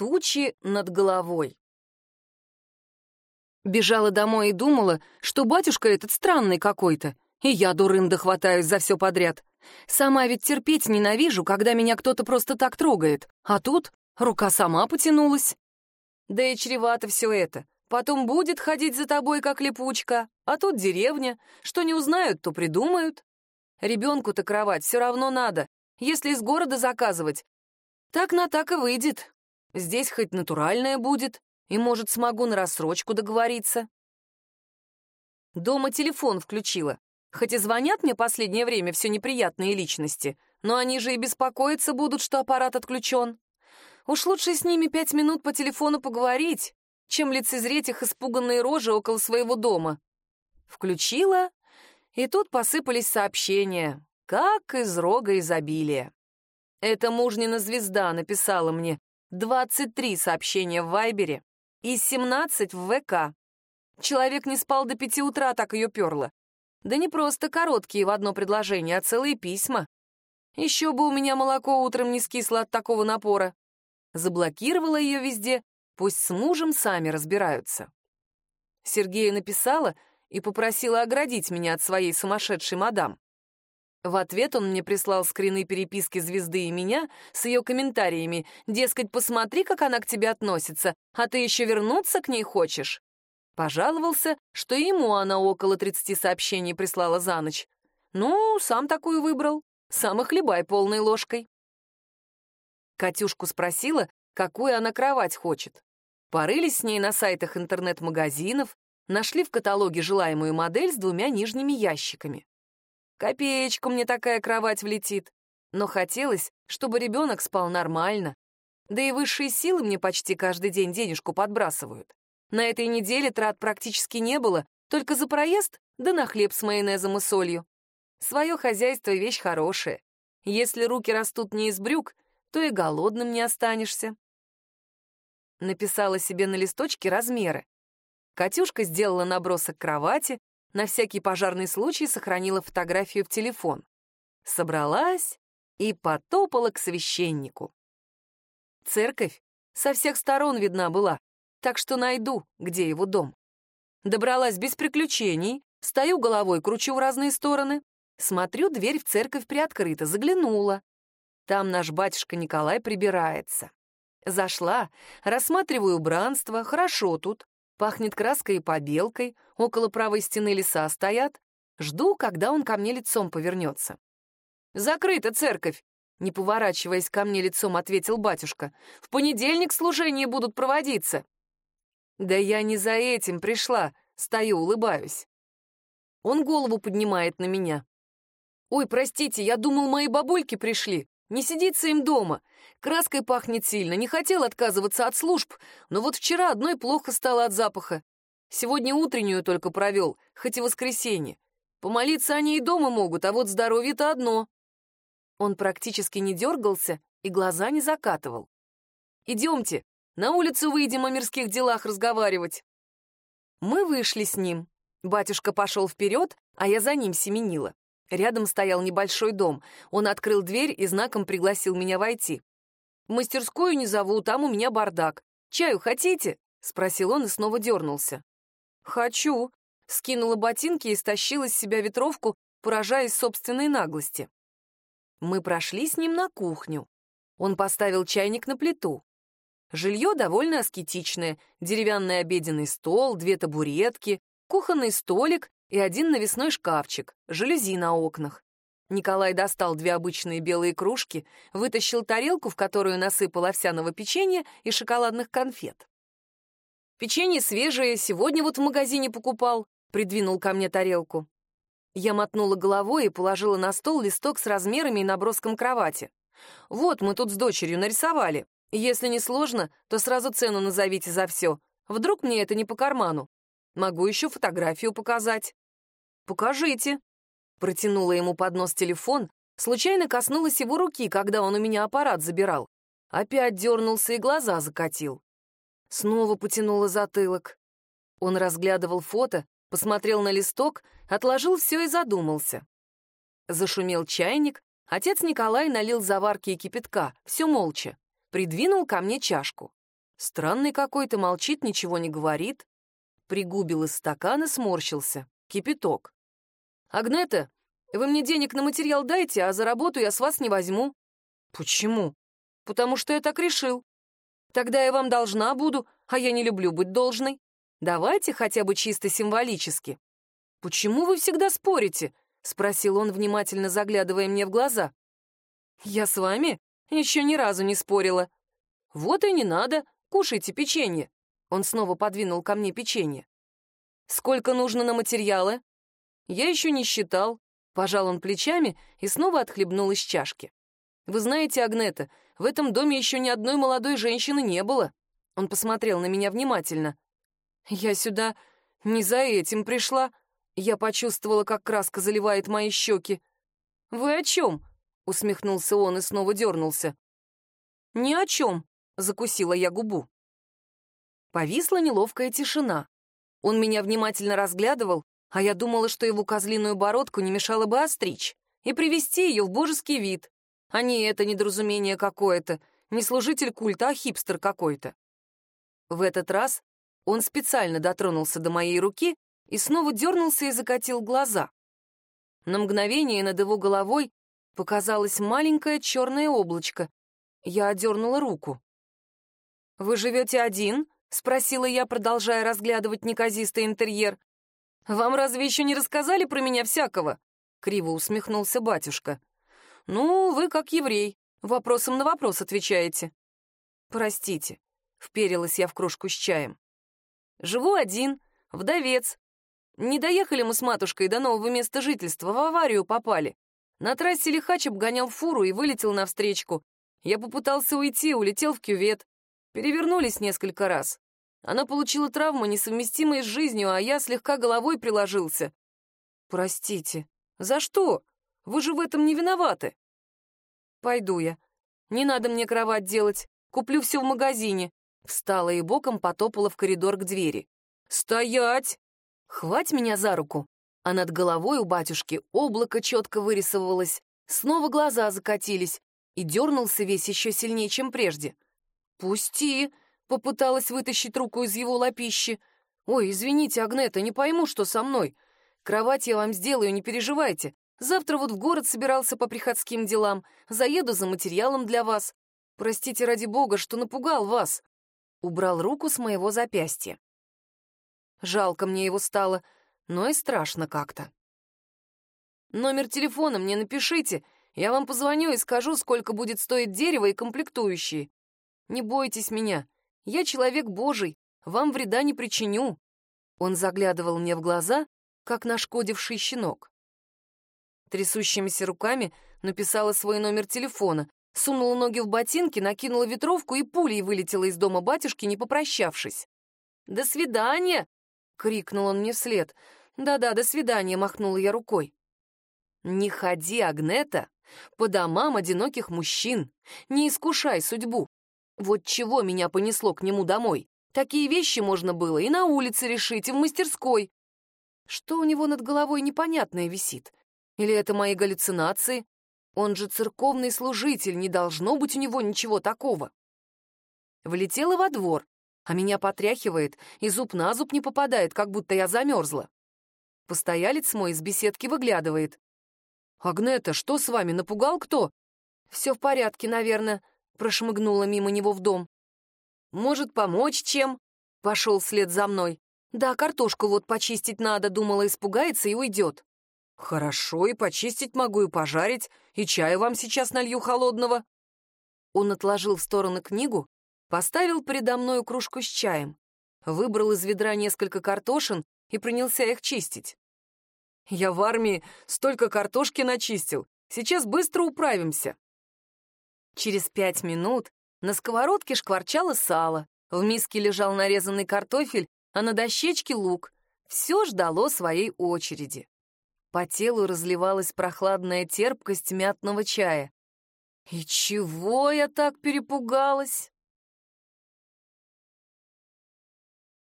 Тучи над головой. Бежала домой и думала, что батюшка этот странный какой-то, и я, дурында, хватаюсь за все подряд. Сама ведь терпеть ненавижу, когда меня кто-то просто так трогает, а тут рука сама потянулась. Да и чревато все это. Потом будет ходить за тобой, как липучка, а тут деревня. Что не узнают, то придумают. Ребенку-то кровать все равно надо. Если из города заказывать, так на так и выйдет. Здесь хоть натуральное будет, и, может, смогу на рассрочку договориться. Дома телефон включила. Хоть и звонят мне последнее время все неприятные личности, но они же и беспокоиться будут, что аппарат отключен. Уж лучше с ними пять минут по телефону поговорить, чем лицезреть их испуганные рожи около своего дома. Включила, и тут посыпались сообщения, как из рога изобилия. Эта мужнина звезда написала мне 23 сообщения в Вайбере и 17 в ВК. Человек не спал до пяти утра, так ее перло. Да не просто короткие в одно предложение, а целые письма. Еще бы у меня молоко утром не скисло от такого напора. Заблокировала ее везде, пусть с мужем сами разбираются. Сергею написала и попросила оградить меня от своей сумасшедшей мадам. В ответ он мне прислал скрины переписки звезды и меня с ее комментариями, дескать, посмотри, как она к тебе относится, а ты еще вернуться к ней хочешь. Пожаловался, что ему она около 30 сообщений прислала за ночь. Ну, сам такую выбрал, сам и хлебай полной ложкой. Катюшку спросила, какую она кровать хочет. Порылись с ней на сайтах интернет-магазинов, нашли в каталоге желаемую модель с двумя нижними ящиками. Копеечку мне такая кровать влетит. Но хотелось, чтобы ребенок спал нормально. Да и высшие силы мне почти каждый день денежку подбрасывают. На этой неделе трат практически не было, только за проезд да на хлеб с майонезом и солью. Свое хозяйство — вещь хорошая. Если руки растут не из брюк, то и голодным не останешься. Написала себе на листочке размеры. Катюшка сделала набросок кровати, на всякий пожарный случай сохранила фотографию в телефон. Собралась и потопала к священнику. Церковь со всех сторон видна была, так что найду, где его дом. Добралась без приключений, стою головой, кручу в разные стороны, смотрю, дверь в церковь приоткрыта, заглянула. Там наш батюшка Николай прибирается. Зашла, рассматриваю убранство, хорошо тут. Пахнет краской и побелкой, около правой стены леса стоят. Жду, когда он ко мне лицом повернется. «Закрыта церковь!» Не поворачиваясь ко мне лицом, ответил батюшка. «В понедельник служения будут проводиться». «Да я не за этим пришла», стою, улыбаюсь. Он голову поднимает на меня. «Ой, простите, я думал, мои бабульки пришли. Не сидится им дома. Краской пахнет сильно, не хотел отказываться от служб, но вот вчера одной плохо стало от запаха. Сегодня утреннюю только провел, хоть и воскресенье. Помолиться они и дома могут, а вот здоровье-то одно. Он практически не дергался и глаза не закатывал. «Идемте, на улицу выйдем о мирских делах разговаривать». Мы вышли с ним. Батюшка пошел вперед, а я за ним семенила. Рядом стоял небольшой дом. Он открыл дверь и знаком пригласил меня войти. «В мастерскую не зову, там у меня бардак. Чаю хотите?» — спросил он и снова дернулся. «Хочу», — скинула ботинки и стащила с себя ветровку, поражаясь собственной наглости. Мы прошли с ним на кухню. Он поставил чайник на плиту. Жилье довольно аскетичное. Деревянный обеденный стол, две табуретки, кухонный столик и один навесной шкафчик, жалюзи на окнах. Николай достал две обычные белые кружки, вытащил тарелку, в которую насыпал овсяного печенья и шоколадных конфет. «Печенье свежее, сегодня вот в магазине покупал», — придвинул ко мне тарелку. Я мотнула головой и положила на стол листок с размерами и наброском кровати. «Вот, мы тут с дочерью нарисовали. Если не сложно, то сразу цену назовите за все. Вдруг мне это не по карману. Могу еще фотографию показать». «Покажите». Протянула ему под нос телефон, случайно коснулась его руки, когда он у меня аппарат забирал. Опять дернулся и глаза закатил. Снова потянула затылок. Он разглядывал фото, посмотрел на листок, отложил все и задумался. Зашумел чайник, отец Николай налил заварки и кипятка, все молча. Придвинул ко мне чашку. Странный какой-то, молчит, ничего не говорит. Пригубил из стакана, сморщился. Кипяток. «Агнета, вы мне денег на материал дайте, а за работу я с вас не возьму». «Почему?» «Потому что я так решил. Тогда я вам должна буду, а я не люблю быть должной. Давайте хотя бы чисто символически». «Почему вы всегда спорите?» — спросил он, внимательно заглядывая мне в глаза. «Я с вами еще ни разу не спорила». «Вот и не надо, кушайте печенье». Он снова подвинул ко мне печенье. «Сколько нужно на материалы?» «Я еще не считал». Пожал он плечами и снова отхлебнул из чашки. «Вы знаете, Агнета, в этом доме еще ни одной молодой женщины не было». Он посмотрел на меня внимательно. «Я сюда не за этим пришла». Я почувствовала, как краска заливает мои щеки. «Вы о чем?» — усмехнулся он и снова дернулся. «Ни о чем», — закусила я губу. Повисла неловкая тишина. Он меня внимательно разглядывал, а я думала, что его козлиную бородку не мешало бы остричь и привести ее в божеский вид, а не это недоразумение какое-то, не служитель культа, а хипстер какой-то. В этот раз он специально дотронулся до моей руки и снова дернулся и закатил глаза. На мгновение над его головой показалось маленькое черное облачко. Я одернула руку. «Вы живете один?» — спросила я, продолжая разглядывать неказистый интерьер. «Вам разве еще не рассказали про меня всякого?» — криво усмехнулся батюшка. «Ну, вы как еврей, вопросом на вопрос отвечаете». «Простите», — вперилась я в кружку с чаем. «Живу один, вдовец. Не доехали мы с матушкой до нового места жительства, в аварию попали. На трассе лихач обгонял фуру и вылетел навстречку. Я попытался уйти, улетел в кювет. Перевернулись несколько раз. Она получила травму, несовместимые с жизнью, а я слегка головой приложился. Простите. За что? Вы же в этом не виноваты. Пойду я. Не надо мне кровать делать. Куплю все в магазине. Встала и боком потопала в коридор к двери. «Стоять!» «Хвать меня за руку!» А над головой у батюшки облако четко вырисовывалось, снова глаза закатились, и дернулся весь еще сильнее, чем прежде. «Пусти!» — попыталась вытащить руку из его лапищи. «Ой, извините, Агнета, не пойму, что со мной. Кровать я вам сделаю, не переживайте. Завтра вот в город собирался по приходским делам. Заеду за материалом для вас. Простите ради бога, что напугал вас». Убрал руку с моего запястья. Жалко мне его стало, но и страшно как-то. «Номер телефона мне напишите, я вам позвоню и скажу, сколько будет стоить дерево и комплектующие. Не бойтесь меня, я человек божий, вам вреда не причиню». Он заглядывал мне в глаза, как нашкодивший щенок. Трясущимися руками написала свой номер телефона, сунула ноги в ботинки, накинула ветровку и пулей вылетела из дома батюшки, не попрощавшись. «До свидания!» — крикнул он мне вслед. «Да-да, до свидания!» — махнула я рукой. «Не ходи, Агнета, по домам одиноких мужчин, не искушай судьбу. Вот чего меня понесло к нему домой. Такие вещи можно было и на улице решить, и в мастерской. Что у него над головой непонятное висит? Или это мои галлюцинации? Он же церковный служитель, не должно быть у него ничего такого. Влетела во двор, а меня потряхивает, и зуб на зуб не попадает, как будто я замерзла. Постоялец мой из беседки выглядывает. «Агнета, что с вами, напугал кто?» «Все в порядке, наверное», — прошмыгнула мимо него в дом. «Может, помочь чем?» — пошел вслед за мной. «Да, картошку вот почистить надо», — думала, испугается и уйдет. «Хорошо, и почистить могу, и пожарить, и чаю вам сейчас налью холодного». Он отложил в сторону книгу, поставил передо мною кружку с чаем, выбрал из ведра несколько картошин и принялся их чистить. «Я в армии столько картошки начистил, сейчас быстро управимся». Через пять минут на сковородке шкварчало сало, в миске лежал нарезанный картофель, а на дощечке лук. Все ждало своей очереди. По телу разливалась прохладная терпкость мятного чая. И чего я так перепугалась?